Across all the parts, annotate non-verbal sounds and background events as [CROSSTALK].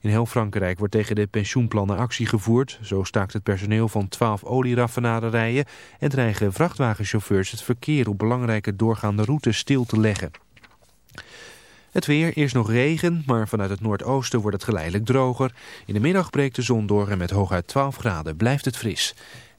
In heel Frankrijk wordt tegen de pensioenplannen actie gevoerd. Zo staakt het personeel van 12 olieraffinaderijen en dreigen vrachtwagenchauffeurs het verkeer op belangrijke doorgaande routes stil te leggen. Het weer, eerst nog regen, maar vanuit het noordoosten wordt het geleidelijk droger. In de middag breekt de zon door en met hooguit 12 graden blijft het fris.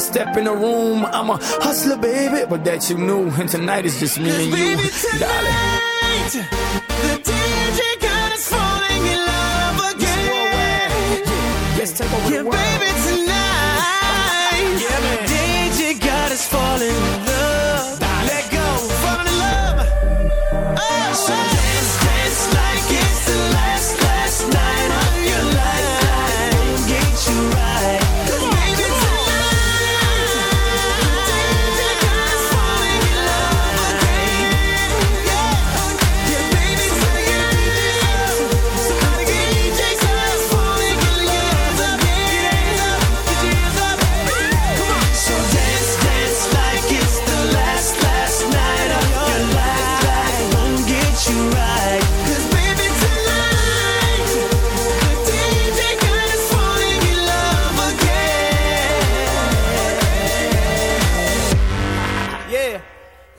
Step in the room. I'm a hustler, baby, but that you knew. And tonight is just me and you, tonight, darling. The DJ God is falling in love again. Let's take over yeah, the world. baby,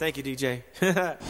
Thank you, DJ. [LAUGHS]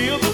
feel the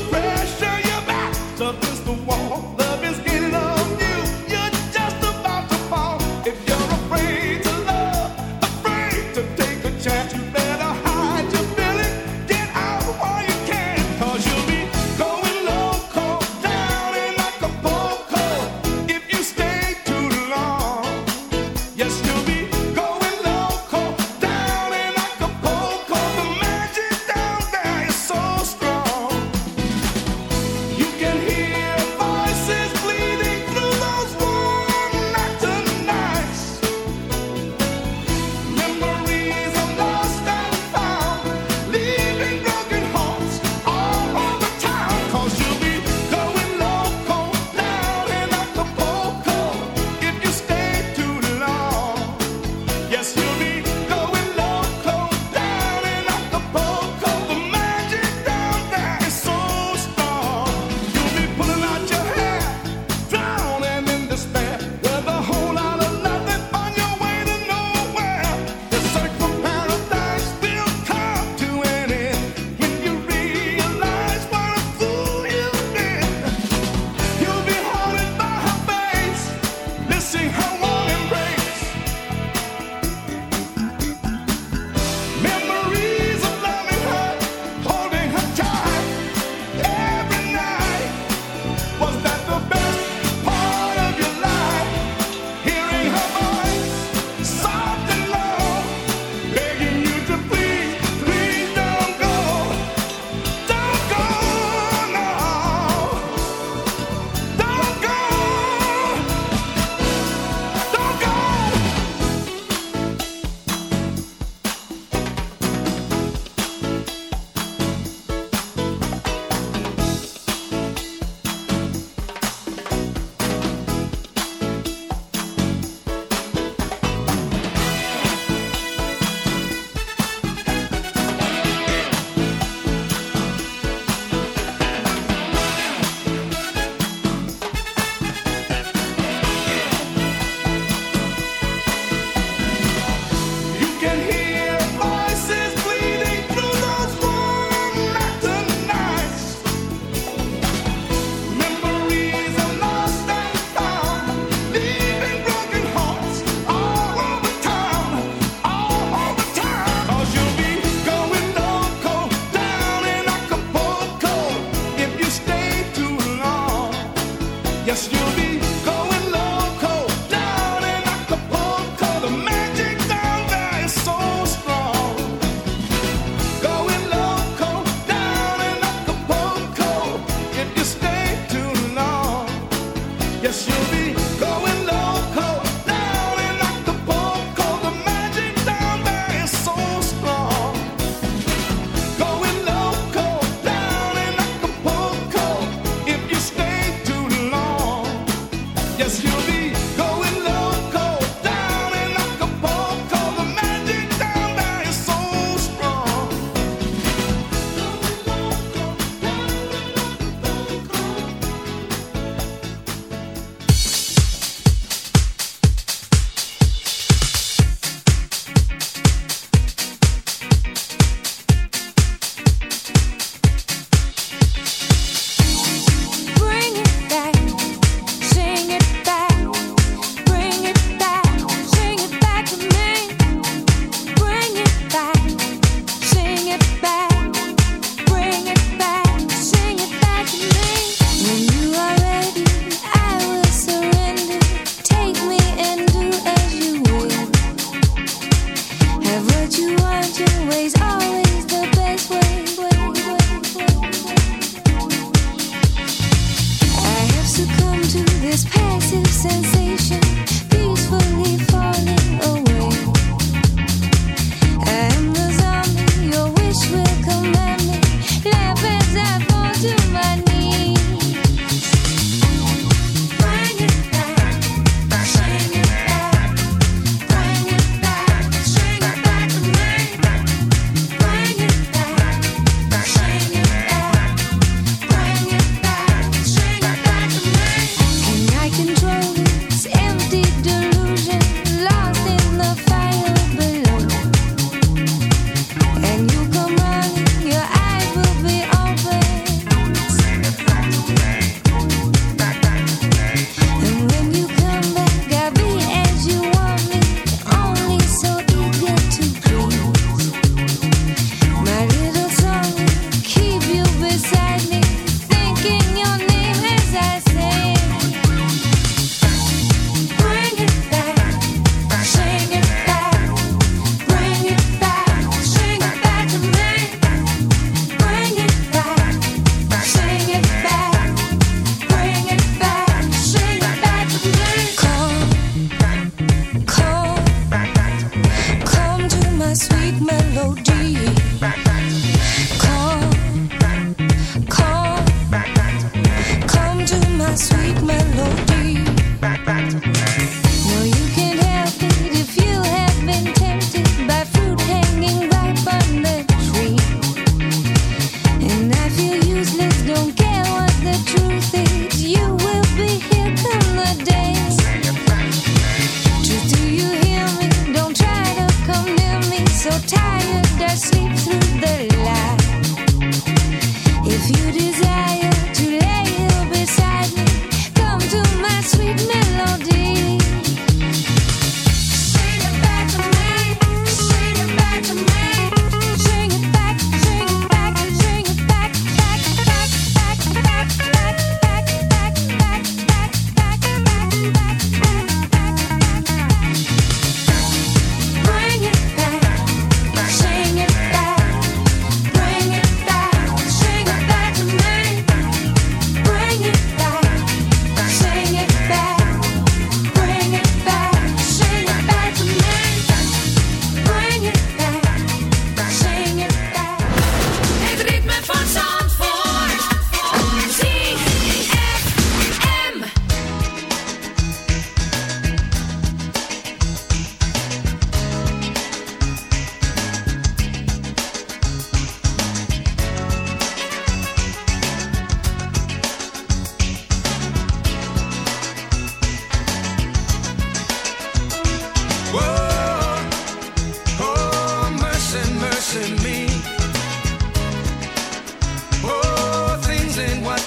melody.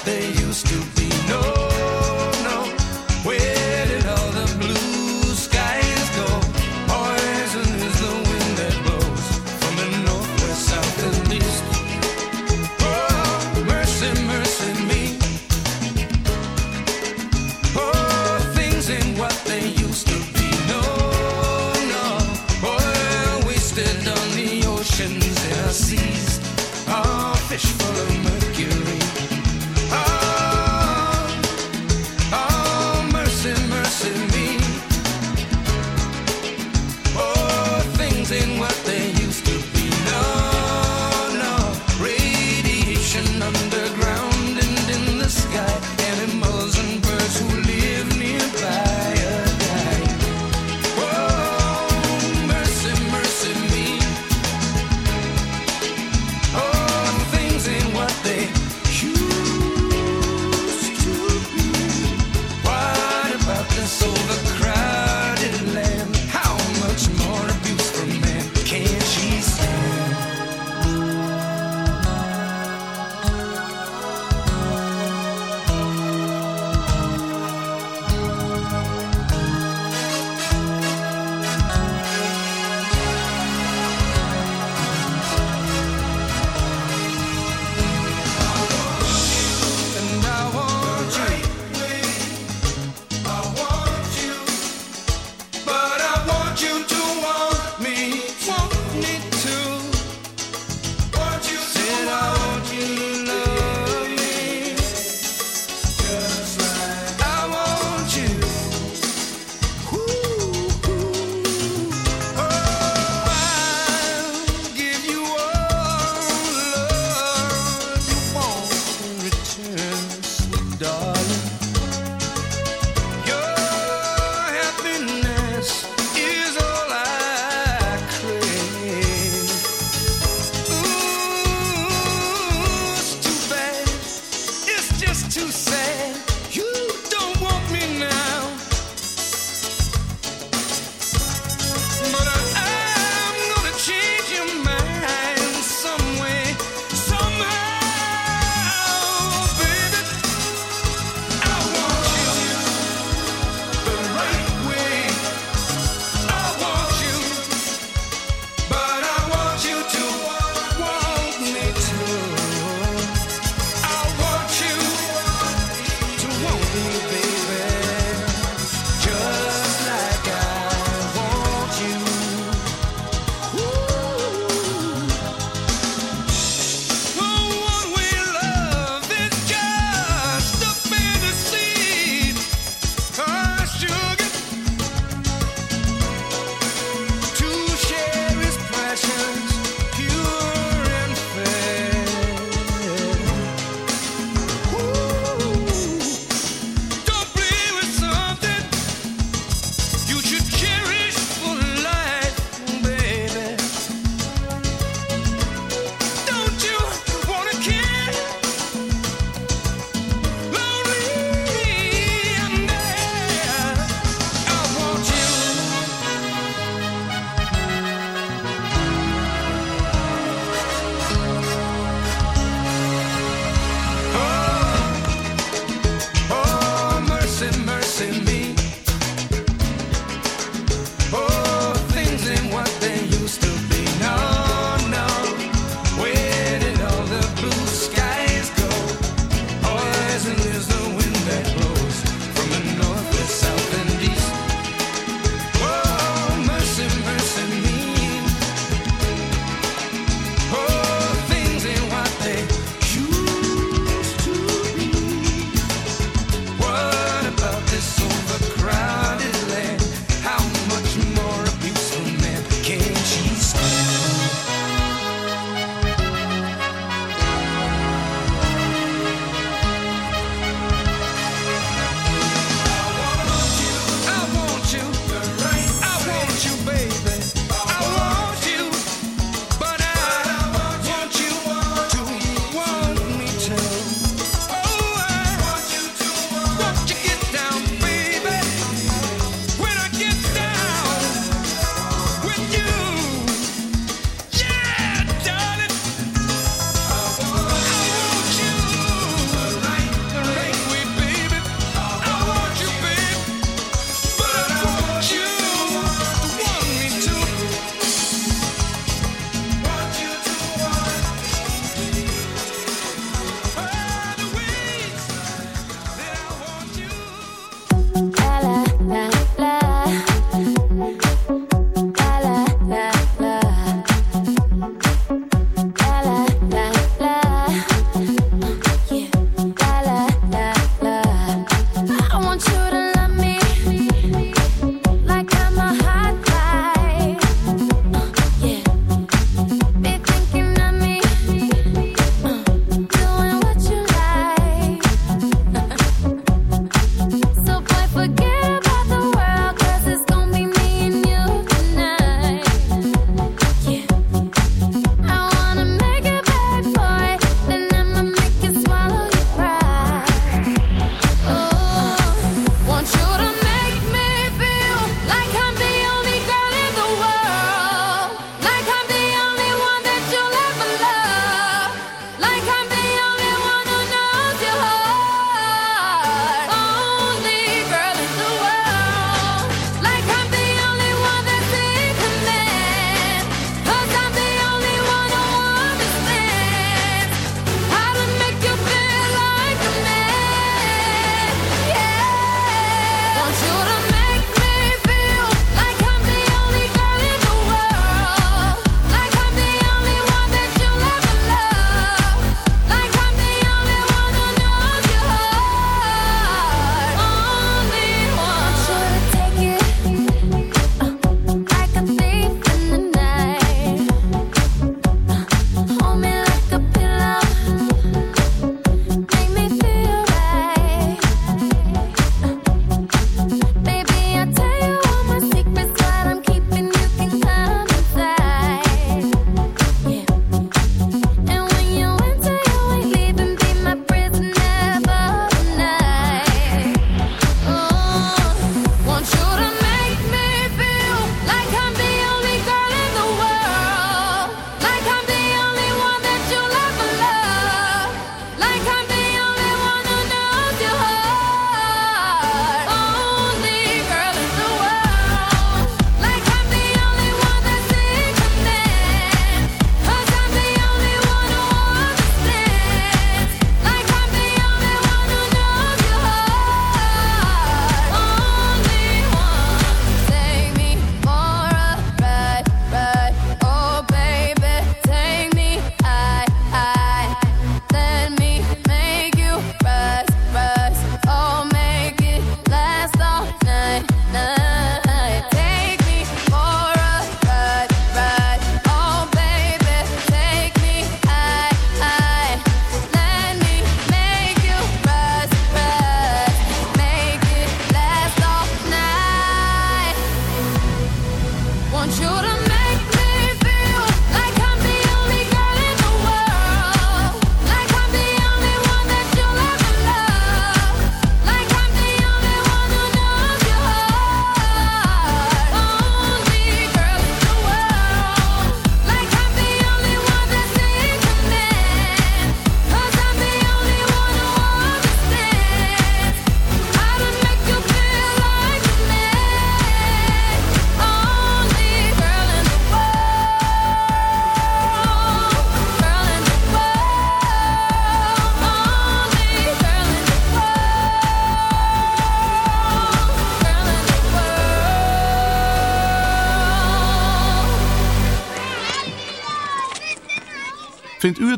they used to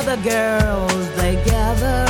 Other girls, they gather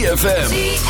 ZFM.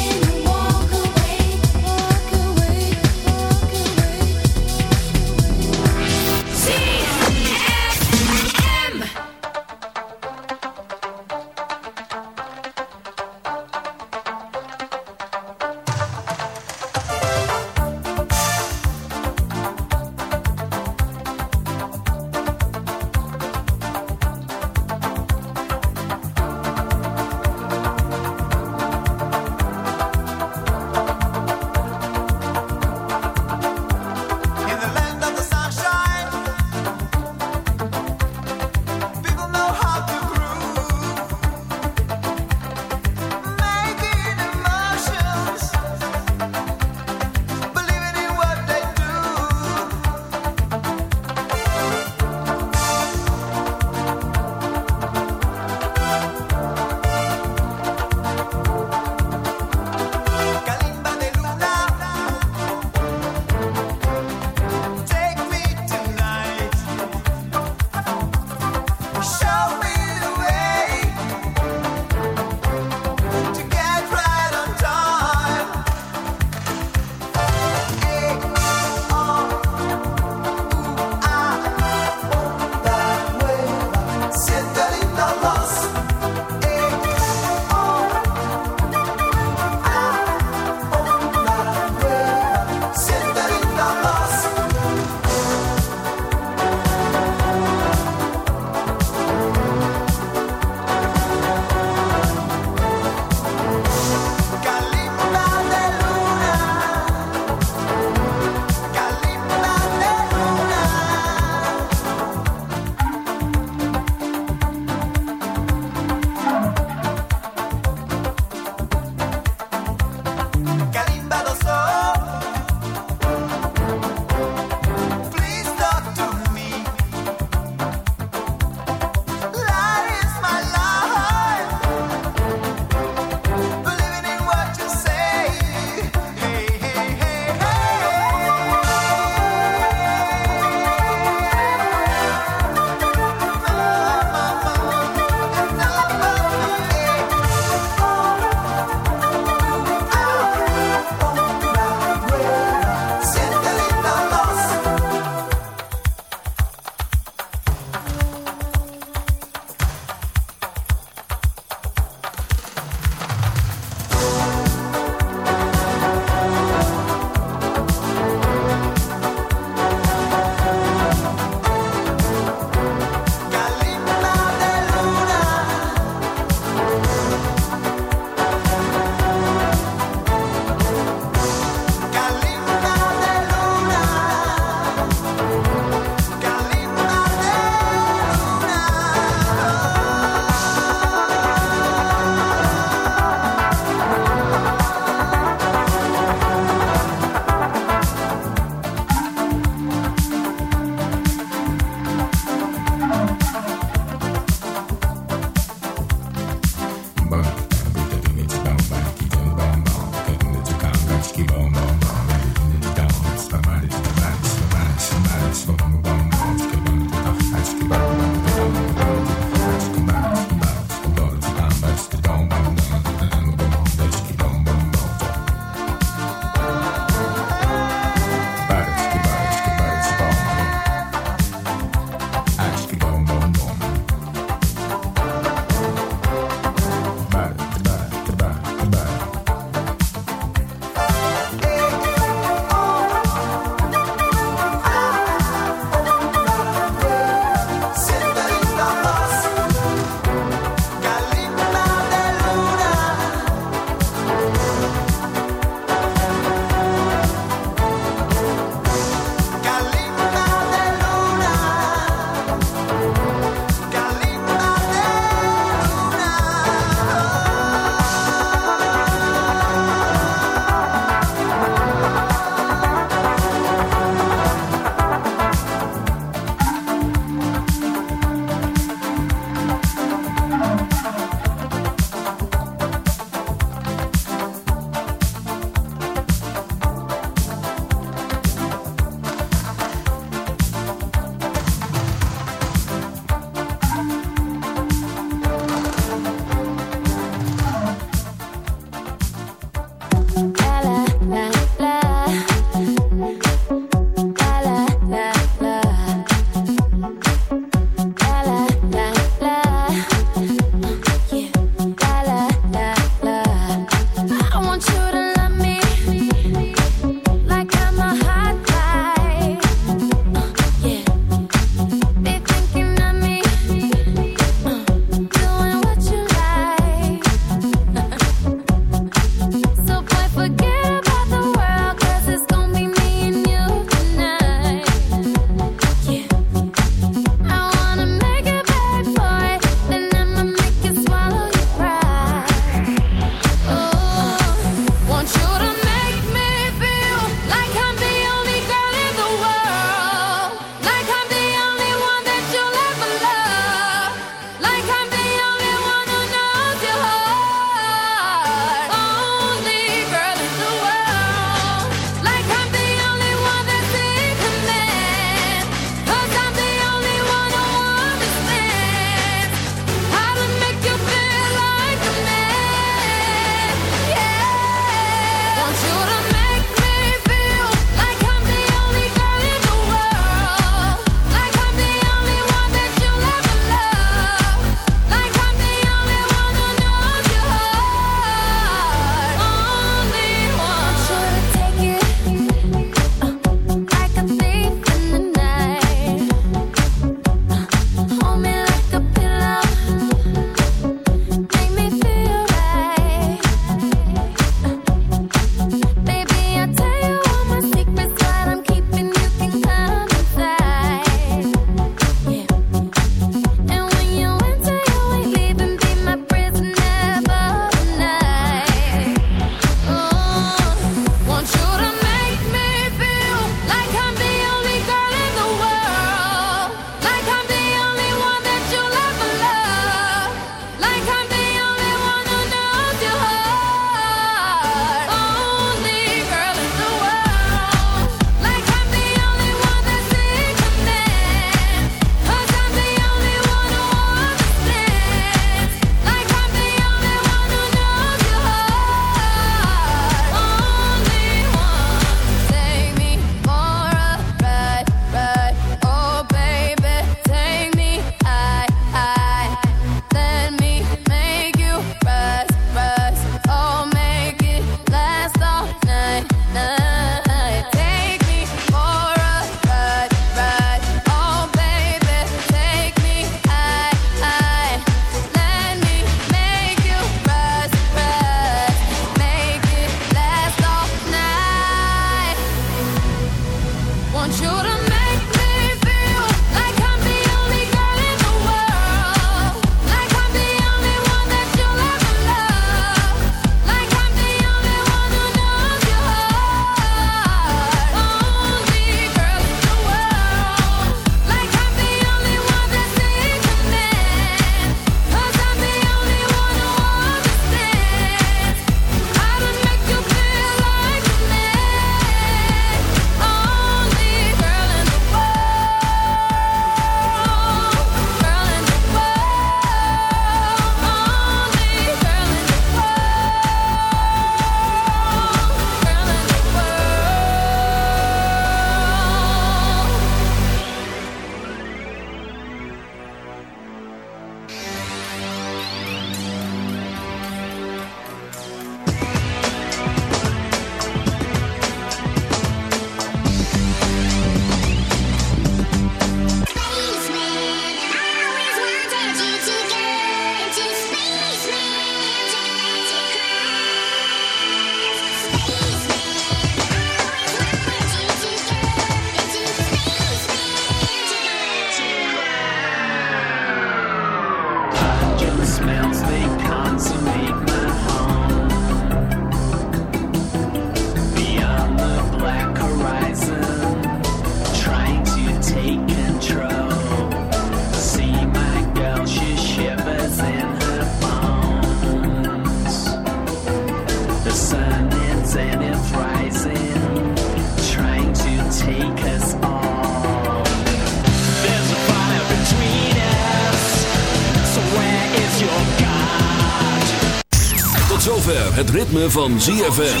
Zover het ritme van ZFM.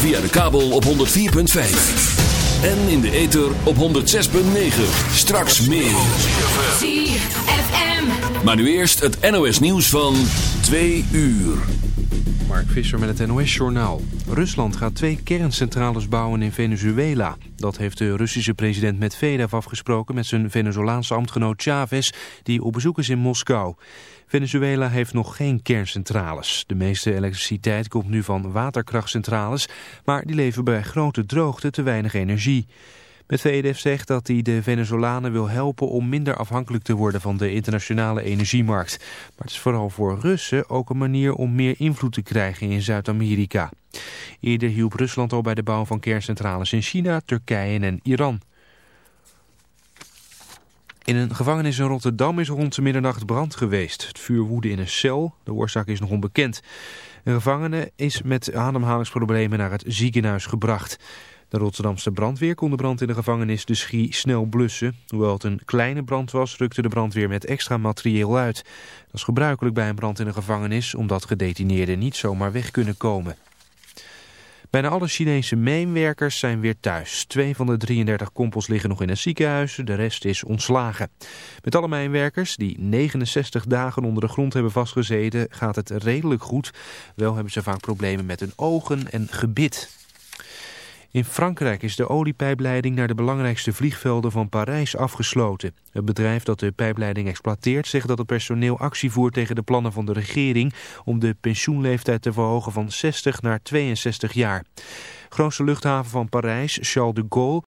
Via de kabel op 104.5. En in de ether op 106.9. Straks meer. ZFM. Maar nu eerst het NOS nieuws van 2 uur. Mark Visser met het NOS-journaal. Rusland gaat twee kerncentrales bouwen in Venezuela. Dat heeft de Russische president Medvedev afgesproken met zijn Venezolaanse ambtgenoot Chavez... die op bezoek is in Moskou. Venezuela heeft nog geen kerncentrales. De meeste elektriciteit komt nu van waterkrachtcentrales... maar die leveren bij grote droogte te weinig energie. Medvedev zegt dat hij de Venezolanen wil helpen om minder afhankelijk te worden van de internationale energiemarkt. Maar het is vooral voor Russen ook een manier om meer invloed te krijgen in Zuid-Amerika. Eerder hielp Rusland al bij de bouw van kerncentrales in China, Turkije en Iran. In een gevangenis in Rotterdam is rond de middernacht brand geweest. Het vuur woedde in een cel. De oorzaak is nog onbekend. Een gevangene is met ademhalingsproblemen naar het ziekenhuis gebracht. De Rotterdamse brandweer kon de brand in de gevangenis de Schie snel blussen. Hoewel het een kleine brand was, rukte de brandweer met extra materieel uit. Dat is gebruikelijk bij een brand in een gevangenis, omdat gedetineerden niet zomaar weg kunnen komen. Bijna alle Chinese mijnwerkers zijn weer thuis. Twee van de 33 kompels liggen nog in het ziekenhuis, de rest is ontslagen. Met alle mijnwerkers, die 69 dagen onder de grond hebben vastgezeten, gaat het redelijk goed. Wel hebben ze vaak problemen met hun ogen en gebit. In Frankrijk is de oliepijpleiding naar de belangrijkste vliegvelden van Parijs afgesloten. Het bedrijf dat de pijpleiding exploiteert zegt dat het personeel actie voert tegen de plannen van de regering om de pensioenleeftijd te verhogen van 60 naar 62 jaar. Grootste luchthaven van Parijs, Charles de Gaulle,